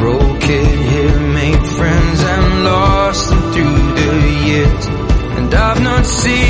broke it here, made friends and lost them through the years. And I've not seen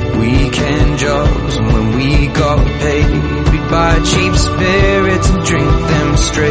weekend jobs and when we got paid. We'd buy cheap spirits and drink them straight.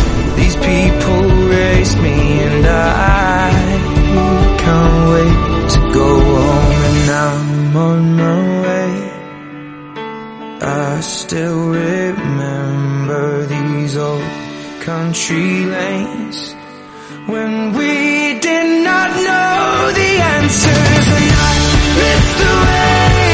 country lanes. When we did not know the answers and I missed the way.